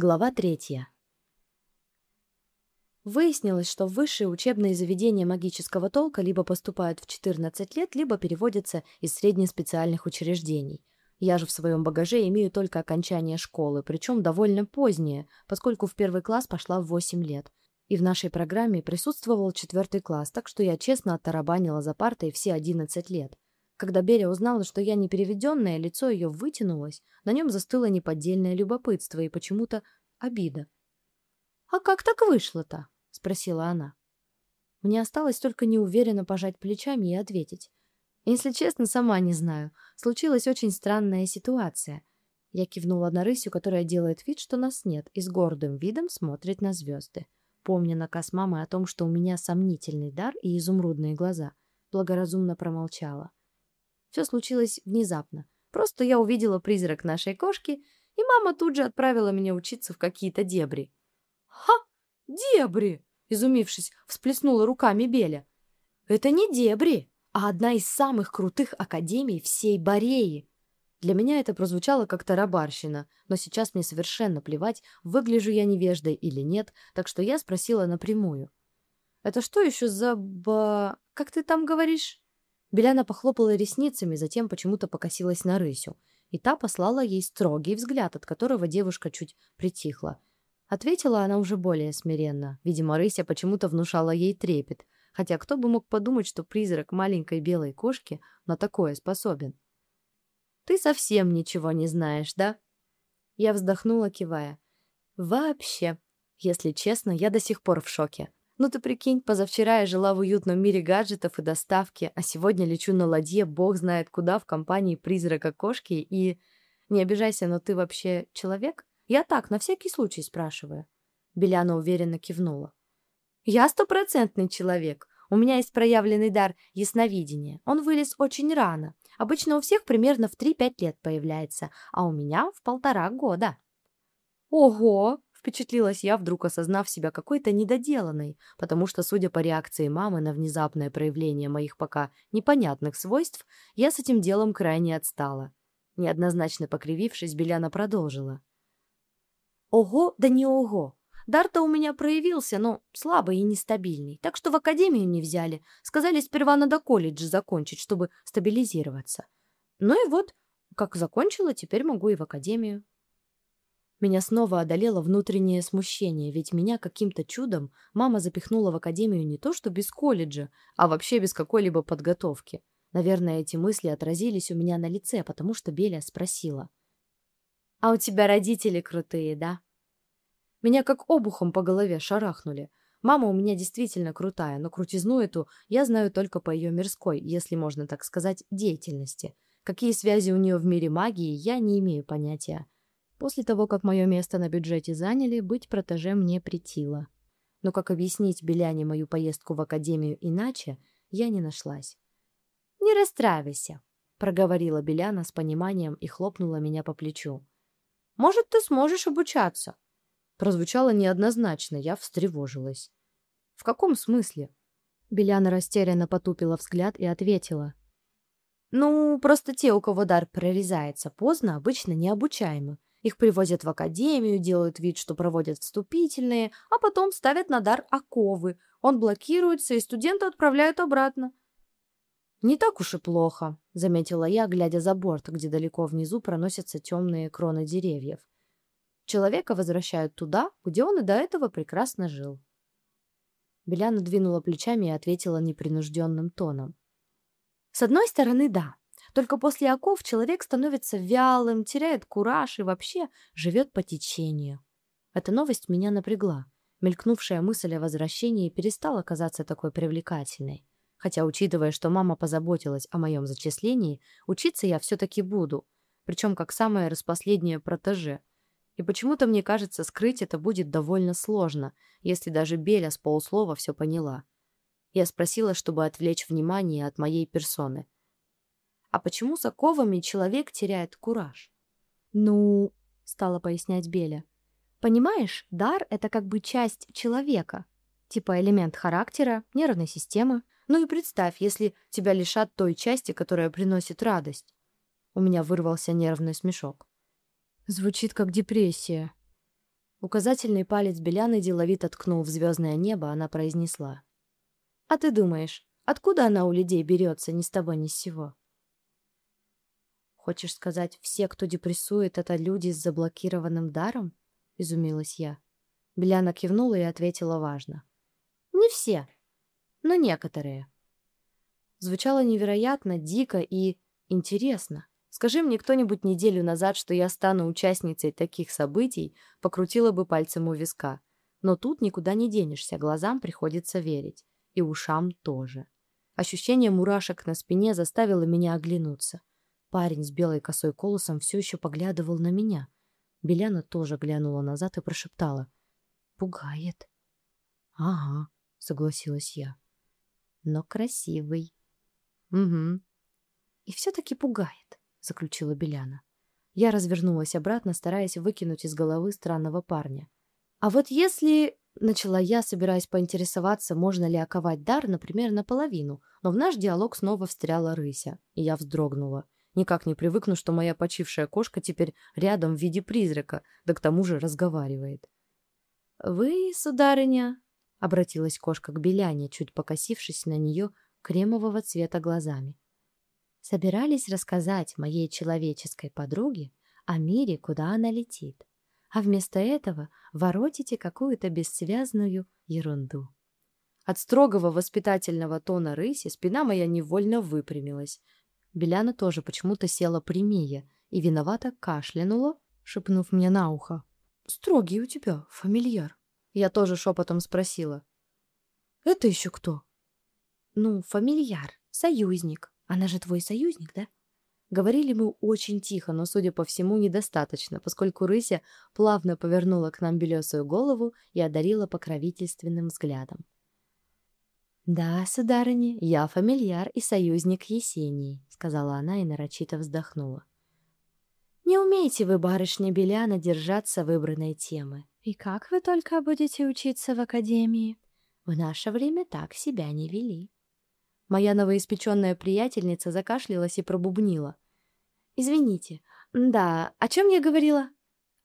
Глава третья. Выяснилось, что в высшие учебные заведения магического толка либо поступают в 14 лет, либо переводятся из среднеспециальных учреждений. Я же в своем багаже имею только окончание школы, причем довольно позднее, поскольку в первый класс пошла в 8 лет. И в нашей программе присутствовал четвертый класс, так что я честно оттарабанила за партой все 11 лет. Когда Берия узнала, что я не переведенная, лицо ее вытянулось, на нем застыло неподдельное любопытство и почему-то обида. «А как так вышло-то?» — спросила она. Мне осталось только неуверенно пожать плечами и ответить. Если честно, сама не знаю. Случилась очень странная ситуация. Я кивнула на рысью, которая делает вид, что нас нет, и с гордым видом смотрит на звезды. Помня наказ мамы о том, что у меня сомнительный дар и изумрудные глаза, благоразумно промолчала. Все случилось внезапно. Просто я увидела призрак нашей кошки, и мама тут же отправила меня учиться в какие-то дебри. «Ха! Дебри!» — изумившись, всплеснула руками Беля. «Это не дебри, а одна из самых крутых академий всей Бореи!» Для меня это прозвучало как тарабарщина, но сейчас мне совершенно плевать, выгляжу я невеждой или нет, так что я спросила напрямую. «Это что еще за ба... как ты там говоришь?» Беляна похлопала ресницами, затем почему-то покосилась на рысю, и та послала ей строгий взгляд, от которого девушка чуть притихла. Ответила она уже более смиренно. Видимо, рыся почему-то внушала ей трепет, хотя кто бы мог подумать, что призрак маленькой белой кошки на такое способен. «Ты совсем ничего не знаешь, да?» Я вздохнула, кивая. «Вообще, если честно, я до сих пор в шоке. Ну ты прикинь, позавчера я жила в уютном мире гаджетов и доставки, а сегодня лечу на ладье бог знает куда в компании призрака кошки и... Не обижайся, но ты вообще человек? Я так, на всякий случай спрашиваю. Беляна уверенно кивнула. Я стопроцентный человек. У меня есть проявленный дар ясновидения. Он вылез очень рано. Обычно у всех примерно в 3-5 лет появляется, а у меня в полтора года. Ого! Впечатлилась я, вдруг осознав себя какой-то недоделанной, потому что, судя по реакции мамы на внезапное проявление моих пока непонятных свойств, я с этим делом крайне отстала. Неоднозначно покривившись, Беляна продолжила. «Ого, да не ого! Дар-то у меня проявился, но слабый и нестабильный, так что в академию не взяли. Сказали, сперва надо колледж закончить, чтобы стабилизироваться. Ну и вот, как закончила, теперь могу и в академию». Меня снова одолело внутреннее смущение, ведь меня каким-то чудом мама запихнула в академию не то что без колледжа, а вообще без какой-либо подготовки. Наверное, эти мысли отразились у меня на лице, потому что Беля спросила. «А у тебя родители крутые, да?» Меня как обухом по голове шарахнули. Мама у меня действительно крутая, но крутизну эту я знаю только по ее мирской, если можно так сказать, деятельности. Какие связи у нее в мире магии, я не имею понятия. После того, как мое место на бюджете заняли, быть протеже мне притило. Но как объяснить Беляне мою поездку в академию иначе, я не нашлась. «Не расстраивайся», — проговорила Беляна с пониманием и хлопнула меня по плечу. «Может, ты сможешь обучаться?» Прозвучало неоднозначно, я встревожилась. «В каком смысле?» Беляна растерянно потупила взгляд и ответила. «Ну, просто те, у кого дар прорезается поздно, обычно необучаемы. Их привозят в академию, делают вид, что проводят вступительные, а потом ставят на дар оковы. Он блокируется, и студента отправляют обратно. «Не так уж и плохо», — заметила я, глядя за борт, где далеко внизу проносятся темные кроны деревьев. Человека возвращают туда, где он и до этого прекрасно жил. Беляна двинула плечами и ответила непринужденным тоном. «С одной стороны, да. Только после оков человек становится вялым, теряет кураж и вообще живет по течению. Эта новость меня напрягла. Мелькнувшая мысль о возвращении перестала казаться такой привлекательной. Хотя, учитывая, что мама позаботилась о моем зачислении, учиться я все-таки буду, причем как самое распоследнее протеже. И почему-то мне кажется, скрыть это будет довольно сложно, если даже Беля с полуслова все поняла. Я спросила, чтобы отвлечь внимание от моей персоны – а почему с оковами человек теряет кураж? Ну, стала пояснять Беля. Понимаешь, дар — это как бы часть человека. Типа элемент характера, нервной системы. Ну и представь, если тебя лишат той части, которая приносит радость. У меня вырвался нервный смешок. Звучит как депрессия. Указательный палец Беляны деловито ткнул в звездное небо, она произнесла. «А ты думаешь, откуда она у людей берется ни с того ни с сего?» «Хочешь сказать, все, кто депрессует, это люди с заблокированным даром?» — изумилась я. Беляна кивнула и ответила важно. «Не все, но некоторые». Звучало невероятно, дико и интересно. Скажи мне кто-нибудь неделю назад, что я стану участницей таких событий, покрутила бы пальцем у виска. Но тут никуда не денешься, глазам приходится верить. И ушам тоже. Ощущение мурашек на спине заставило меня оглянуться. Парень с белой косой колосом все еще поглядывал на меня. Беляна тоже глянула назад и прошептала. «Пугает». «Ага», — согласилась я. «Но красивый». «Угу». «И все-таки пугает» заключила Беляна. Я развернулась обратно, стараясь выкинуть из головы странного парня. «А вот если...» — начала я, собираясь поинтересоваться, можно ли оковать дар, например, наполовину, но в наш диалог снова встряла рыся, и я вздрогнула. Никак не привыкну, что моя почившая кошка теперь рядом в виде призрака, да к тому же разговаривает. «Вы, сударыня...» — обратилась кошка к Беляне, чуть покосившись на нее кремового цвета глазами собирались рассказать моей человеческой подруге о мире, куда она летит, а вместо этого воротите какую-то бессвязную ерунду. От строгого воспитательного тона рыси спина моя невольно выпрямилась. Беляна тоже почему-то села прямее и виновато кашлянула, шепнув мне на ухо. «Строгий у тебя, фамильяр». Я тоже шепотом спросила. «Это еще кто?» «Ну, фамильяр, союзник», она же твой союзник, да? Говорили мы очень тихо, но, судя по всему, недостаточно, поскольку рыся плавно повернула к нам белесую голову и одарила покровительственным взглядом. «Да, сударыня, я фамильяр и союзник Есении», — сказала она и нарочито вздохнула. «Не умеете вы, барышня Беляна, держаться выбранной темы. И как вы только будете учиться в академии? В наше время так себя не вели». Моя новоиспеченная приятельница закашлялась и пробубнила. «Извините. Да, о чем я говорила?»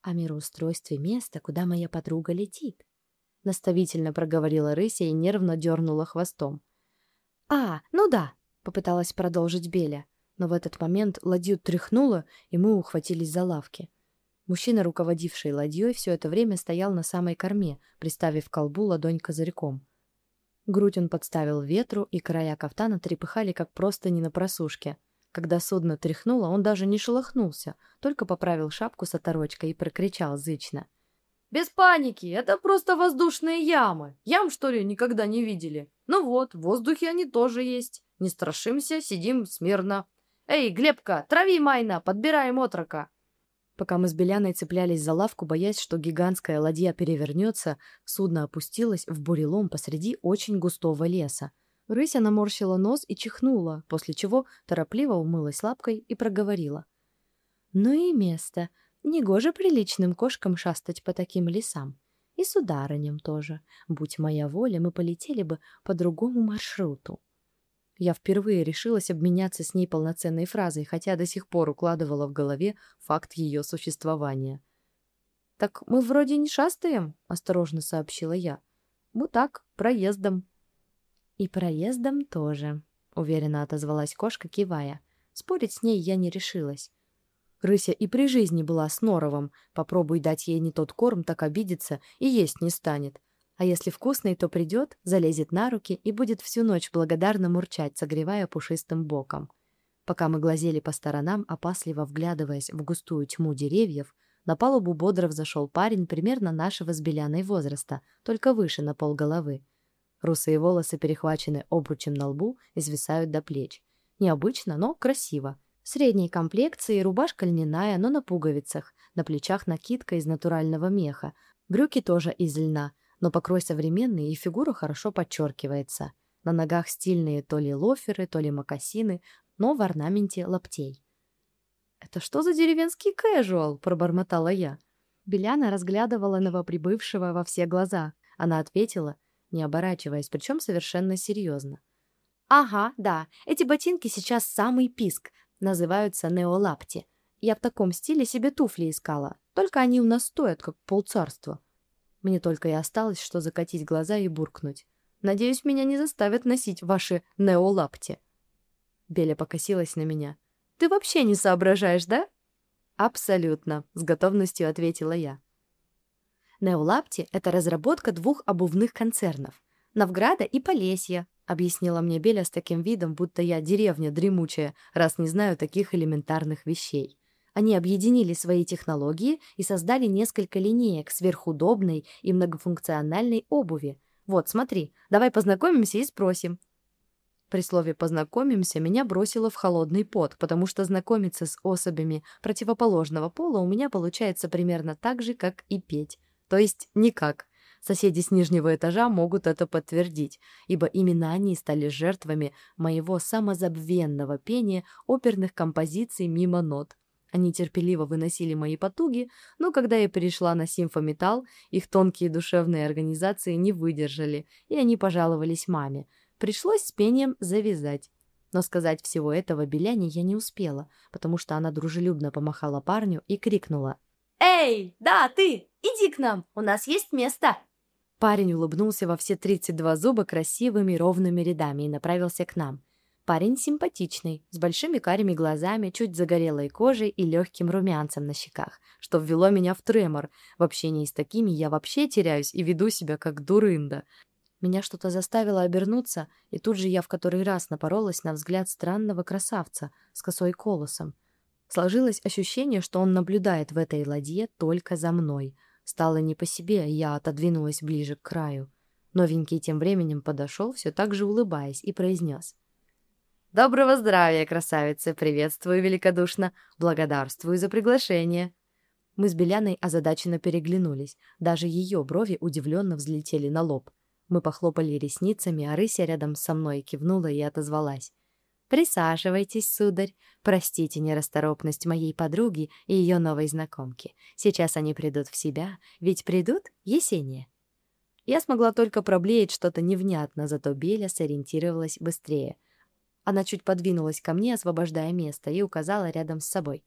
«О мироустройстве места, куда моя подруга летит», — наставительно проговорила рыся и нервно дернула хвостом. «А, ну да», — попыталась продолжить Беля, но в этот момент ладью тряхнула, и мы ухватились за лавки. Мужчина, руководивший ладьей, все это время стоял на самой корме, приставив колбу ладонь козырьком. Грудь он подставил ветру, и края кафтана трепыхали, как просто не на просушке. Когда судно тряхнуло, он даже не шелохнулся, только поправил шапку с оторочкой и прокричал зычно. «Без паники! Это просто воздушные ямы! Ям, что ли, никогда не видели? Ну вот, в воздухе они тоже есть. Не страшимся, сидим смирно. Эй, Глебка, трави майна, подбираем отрока!» Пока мы с Беляной цеплялись за лавку, боясь, что гигантская ладья перевернется, судно опустилось в бурелом посреди очень густого леса. Рыся наморщила нос и чихнула, после чего торопливо умылась лапкой и проговорила. «Ну и место. Негоже приличным кошкам шастать по таким лесам. И сударыням тоже. Будь моя воля, мы полетели бы по другому маршруту». Я впервые решилась обменяться с ней полноценной фразой, хотя до сих пор укладывала в голове факт ее существования. «Так мы вроде не шастаем», — осторожно сообщила я. «Мы так, проездом». «И проездом тоже», — уверенно отозвалась кошка, кивая. Спорить с ней я не решилась. Рыся и при жизни была с норовом. Попробуй дать ей не тот корм, так обидится и есть не станет. А если вкусный, то придет, залезет на руки и будет всю ночь благодарно мурчать, согревая пушистым боком. Пока мы глазели по сторонам, опасливо вглядываясь в густую тьму деревьев, на палубу бодро взошел парень примерно нашего с Беляной возраста, только выше на полголовы. Русые волосы перехвачены обручем на лбу и свисают до плеч. Необычно, но красиво. Средней комплекции, рубашка льняная, но на пуговицах, на плечах накидка из натурального меха, брюки тоже из льна — но покрой современный и фигура хорошо подчеркивается. На ногах стильные то ли лоферы, то ли мокасины, но в орнаменте лаптей. «Это что за деревенский кэжуал?» – пробормотала я. Беляна разглядывала новоприбывшего во все глаза. Она ответила, не оборачиваясь, причем совершенно серьезно. «Ага, да, эти ботинки сейчас самый писк, называются неолапти. Я в таком стиле себе туфли искала, только они у нас стоят, как полцарства. Мне только и осталось, что закатить глаза и буркнуть. Надеюсь, меня не заставят носить ваши неолапти. Беля покосилась на меня. «Ты вообще не соображаешь, да?» «Абсолютно», — с готовностью ответила я. Неолапти — это разработка двух обувных концернов — Новграда и Полесья, объяснила мне Беля с таким видом, будто я деревня дремучая, раз не знаю таких элементарных вещей. Они объединили свои технологии и создали несколько линеек сверхудобной и многофункциональной обуви. Вот, смотри, давай познакомимся и спросим, при слове «познакомимся» меня бросило в холодный пот, потому что знакомиться с особями противоположного пола у меня получается примерно так же, как и петь. То есть никак. Соседи с нижнего этажа могут это подтвердить, ибо именно они стали жертвами моего самозабвенного пения оперных композиций мимо нот. Они терпеливо выносили мои потуги, но когда я перешла на симфометалл, их тонкие душевные организации не выдержали, и они пожаловались маме – Пришлось с пением завязать. Но сказать всего этого Беляне я не успела, потому что она дружелюбно помахала парню и крикнула. «Эй, да, ты! Иди к нам! У нас есть место!» Парень улыбнулся во все 32 зуба красивыми ровными рядами и направился к нам. Парень симпатичный, с большими карими глазами, чуть загорелой кожей и легким румянцем на щеках, что ввело меня в тремор. В общении с такими я вообще теряюсь и веду себя как дурында. Меня что-то заставило обернуться, и тут же я в который раз напоролась на взгляд странного красавца с косой колосом. Сложилось ощущение, что он наблюдает в этой ладье только за мной. Стало не по себе, я отодвинулась ближе к краю. Новенький тем временем подошел, все так же улыбаясь, и произнес. «Доброго здравия, красавица! Приветствую великодушно! Благодарствую за приглашение!» Мы с Беляной озадаченно переглянулись. Даже ее брови удивленно взлетели на лоб. Мы похлопали ресницами, а рыся рядом со мной кивнула и отозвалась. «Присаживайтесь, сударь. Простите нерасторопность моей подруги и ее новой знакомки. Сейчас они придут в себя, ведь придут Есения». Я смогла только проблеять что-то невнятно, зато Беля сориентировалась быстрее. Она чуть подвинулась ко мне, освобождая место, и указала рядом с собой.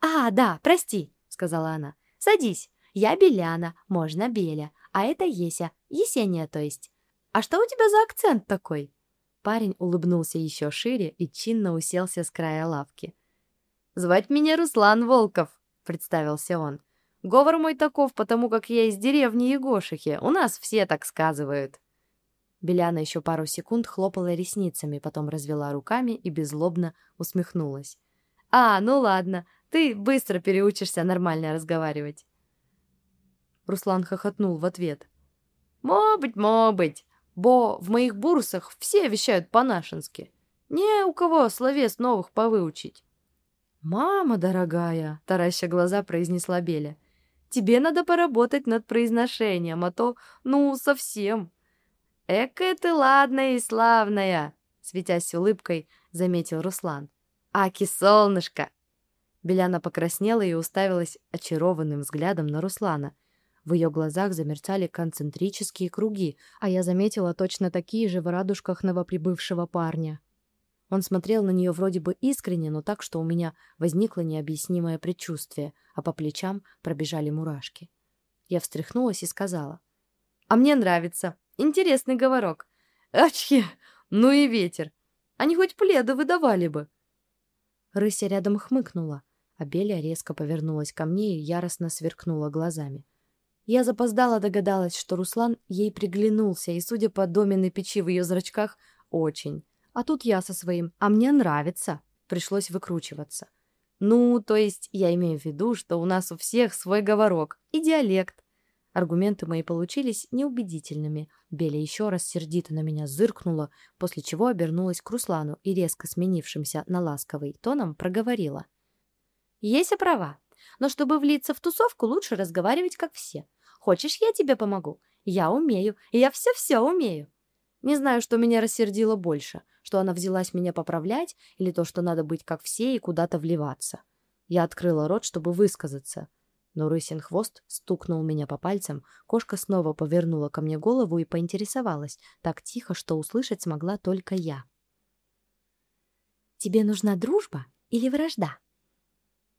«А, да, прости», — сказала она. «Садись. Я Беляна, можно Беля. А это Еся, Есения, то есть. А что у тебя за акцент такой?» Парень улыбнулся еще шире и чинно уселся с края лавки. «Звать меня Руслан Волков», — представился он. «Говор мой таков, потому как я из деревни Егошихи. У нас все так сказывают». Беляна еще пару секунд хлопала ресницами, потом развела руками и беззлобно усмехнулась. «А, ну ладно, ты быстро переучишься нормально разговаривать». Руслан хохотнул в ответ. «Мобыть, мобыть, бо в моих бурсах все вещают по-нашенски. Не у кого словес новых повыучить». «Мама дорогая», — тараща глаза произнесла Беля, «тебе надо поработать над произношением, а то, ну, совсем». «Экая ты ладная и славная», — светясь улыбкой, заметил Руслан. «Аки, солнышко!» Беляна покраснела и уставилась очарованным взглядом на Руслана, в ее глазах замерцали концентрические круги, а я заметила точно такие же в радужках новоприбывшего парня. Он смотрел на нее вроде бы искренне, но так, что у меня возникло необъяснимое предчувствие, а по плечам пробежали мурашки. Я встряхнулась и сказала. «А мне нравится. Интересный говорок. Очки! Ну и ветер! Они хоть пледы выдавали бы!» Рыся рядом хмыкнула, а Беля резко повернулась ко мне и яростно сверкнула глазами. Я запоздала догадалась, что Руслан ей приглянулся, и, судя по доменной печи в ее зрачках, очень. А тут я со своим «а мне нравится» пришлось выкручиваться. Ну, то есть я имею в виду, что у нас у всех свой говорок и диалект. Аргументы мои получились неубедительными. Беля еще раз сердито на меня зыркнула, после чего обернулась к Руслану и, резко сменившимся на ласковый тоном, проговорила. «Есть права. Но чтобы влиться в тусовку, лучше разговаривать как все. Хочешь, я тебе помогу? Я умею, я все-все умею. Не знаю, что меня рассердило больше, что она взялась меня поправлять, или то, что надо быть как все и куда-то вливаться. Я открыла рот, чтобы высказаться. Но рысин хвост стукнул меня по пальцам, кошка снова повернула ко мне голову и поинтересовалась, так тихо, что услышать смогла только я. «Тебе нужна дружба или вражда?»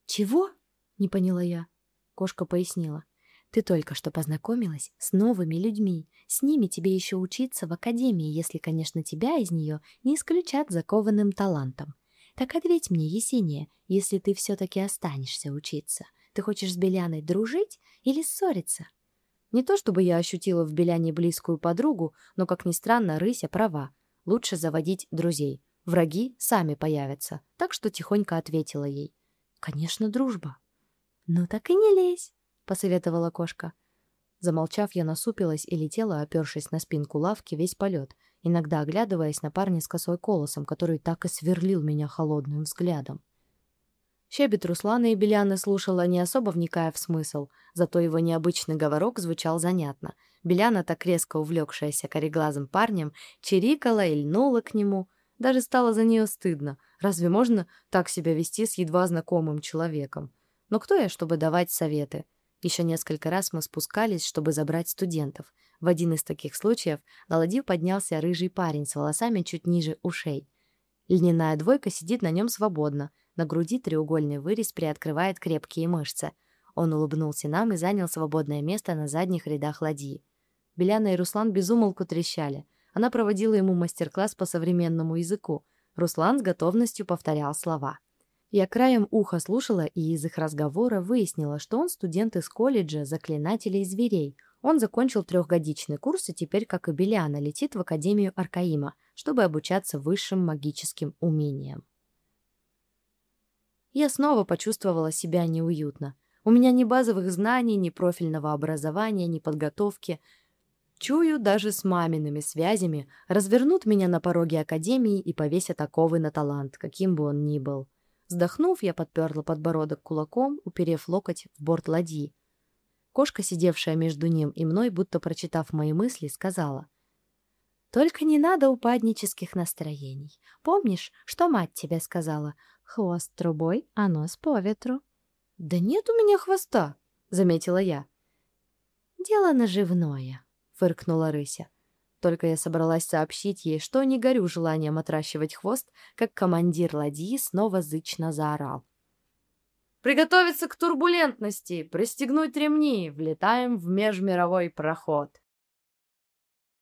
«Чего?» — не поняла я. Кошка пояснила. «Ты только что познакомилась с новыми людьми. С ними тебе еще учиться в академии, если, конечно, тебя из нее не исключат закованным талантом. Так ответь мне, Есения, если ты все-таки останешься учиться, ты хочешь с Беляной дружить или ссориться?» Не то чтобы я ощутила в Беляне близкую подругу, но, как ни странно, Рыся права. Лучше заводить друзей. Враги сами появятся. Так что тихонько ответила ей. «Конечно, дружба». «Ну так и не лезь», — посоветовала кошка. Замолчав, я насупилась и летела, опершись на спинку лавки весь полет, иногда оглядываясь на парня с косой колосом, который так и сверлил меня холодным взглядом. Щебет Руслана и Беляны слушала, не особо вникая в смысл, зато его необычный говорок звучал занятно. Беляна, так резко увлекшаяся кореглазым парнем, чирикала и льнула к нему. Даже стало за нее стыдно. Разве можно так себя вести с едва знакомым человеком? Но кто я, чтобы давать советы? Еще несколько раз мы спускались, чтобы забрать студентов. В один из таких случаев на ладью поднялся рыжий парень с волосами чуть ниже ушей. Льняная двойка сидит на нем свободно — на груди треугольный вырез приоткрывает крепкие мышцы. Он улыбнулся нам и занял свободное место на задних рядах ладьи. Беляна и Руслан безумолку трещали. Она проводила ему мастер-класс по современному языку. Руслан с готовностью повторял слова. Я краем уха слушала и из их разговора выяснила, что он студент из колледжа заклинателей зверей. Он закончил трехгодичный курс и теперь, как и Беляна, летит в Академию Аркаима, чтобы обучаться высшим магическим умениям. Я снова почувствовала себя неуютно. У меня ни базовых знаний, ни профильного образования, ни подготовки. Чую, даже с мамиными связями развернут меня на пороге академии и повесят оковы на талант, каким бы он ни был. Вздохнув, я подперла подбородок кулаком, уперев локоть в борт ладьи. Кошка, сидевшая между ним и мной, будто прочитав мои мысли, сказала. «Только не надо упаднических настроений. Помнишь, что мать тебе сказала? Хвост трубой, а нос по ветру. «Да нет у меня хвоста», — заметила я. «Дело наживное», — фыркнула рыся. Только я собралась сообщить ей, что не горю желанием отращивать хвост, как командир ладьи снова зычно заорал. «Приготовиться к турбулентности! Пристегнуть ремни! Влетаем в межмировой проход!»